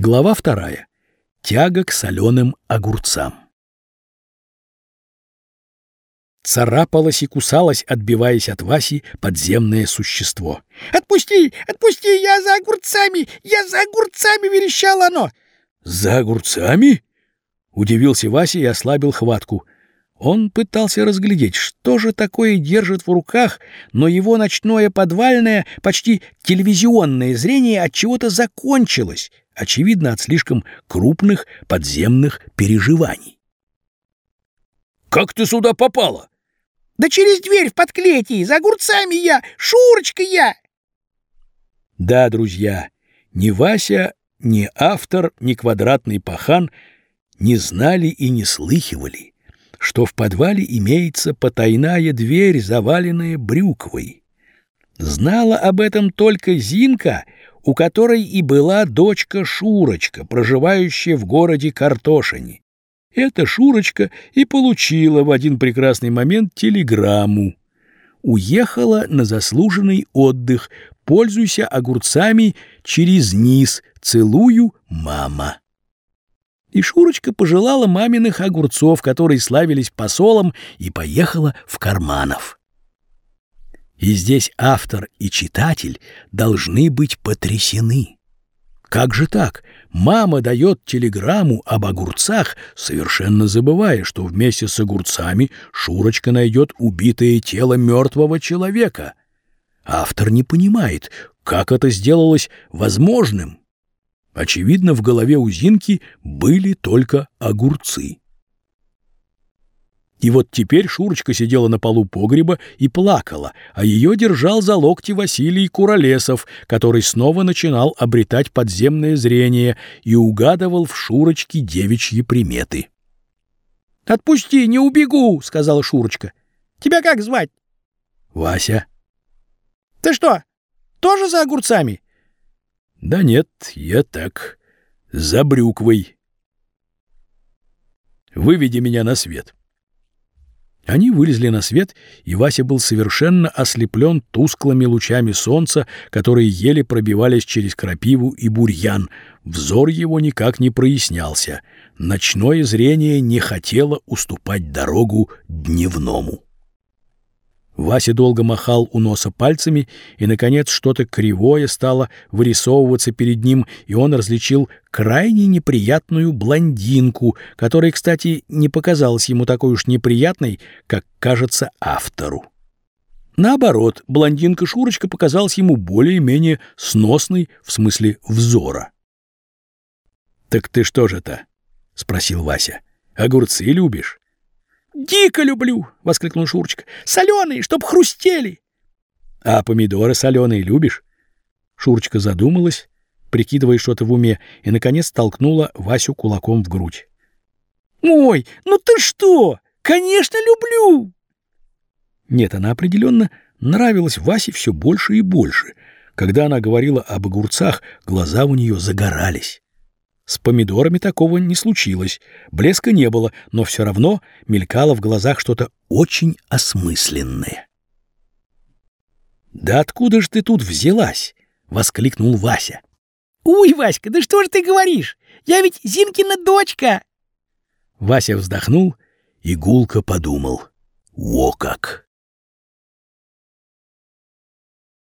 Глава вторая. Тяга к соленым огурцам. Царапалось и кусалось, отбиваясь от Васи, подземное существо. «Отпусти! Отпусти! Я за огурцами! Я за огурцами!» — верещало оно. «За огурцами?» — удивился Вася и ослабил хватку — он пытался разглядеть, что же такое держит в руках, но его ночное подвальное, почти телевизионное зрение от чего-то закончилось, очевидно, от слишком крупных подземных переживаний. «Как ты сюда попала?» «Да через дверь в подклетии, за огурцами я, Шурочка я!» Да, друзья, ни Вася, ни автор, ни квадратный пахан не знали и не слыхивали, что в подвале имеется потайная дверь, заваленная брюквой. Знала об этом только Зинка, у которой и была дочка Шурочка, проживающая в городе Картошине. Эта Шурочка и получила в один прекрасный момент телеграмму. Уехала на заслуженный отдых, пользуйся огурцами через низ, целую, мама. И Шурочка пожелала маминых огурцов, которые славились посолом, и поехала в Карманов. И здесь автор и читатель должны быть потрясены. Как же так? Мама дает телеграмму об огурцах, совершенно забывая, что вместе с огурцами Шурочка найдет убитое тело мертвого человека. Автор не понимает, как это сделалось возможным. Очевидно, в голове у Зинки были только огурцы. И вот теперь Шурочка сидела на полу погреба и плакала, а ее держал за локти Василий Куролесов, который снова начинал обретать подземное зрение и угадывал в Шурочке девичьи приметы. «Отпусти, не убегу!» — сказала Шурочка. «Тебя как звать?» «Вася». «Ты что, тоже за огурцами?» Да нет, я так, за брюквой. Выведи меня на свет. Они вылезли на свет, и Вася был совершенно ослеплен тусклыми лучами солнца, которые еле пробивались через крапиву и бурьян. Взор его никак не прояснялся. Ночное зрение не хотело уступать дорогу дневному. Вася долго махал у носа пальцами, и, наконец, что-то кривое стало вырисовываться перед ним, и он различил крайне неприятную блондинку, которая, кстати, не показалась ему такой уж неприятной, как кажется автору. Наоборот, блондинка Шурочка показалась ему более-менее сносной в смысле взора. «Так ты что же-то?» — спросил Вася. «Огурцы любишь?» «Дико люблю!» — воскликнул Шурочка. «Соленые, чтоб хрустели!» «А помидоры соленые любишь?» Шурочка задумалась, прикидывая что-то в уме, и, наконец, толкнула Васю кулаком в грудь. «Ой, ну ты что? Конечно, люблю!» Нет, она определенно нравилась Васе все больше и больше. Когда она говорила об огурцах, глаза у нее загорались. С помидорами такого не случилось. Блеска не было, но все равно мелькало в глазах что-то очень осмысленное. «Да откуда же ты тут взялась?» — воскликнул Вася. «Уй, Васька, да что же ты говоришь? Я ведь Зинкина дочка!» Вася вздохнул и гулко подумал. «Во как!»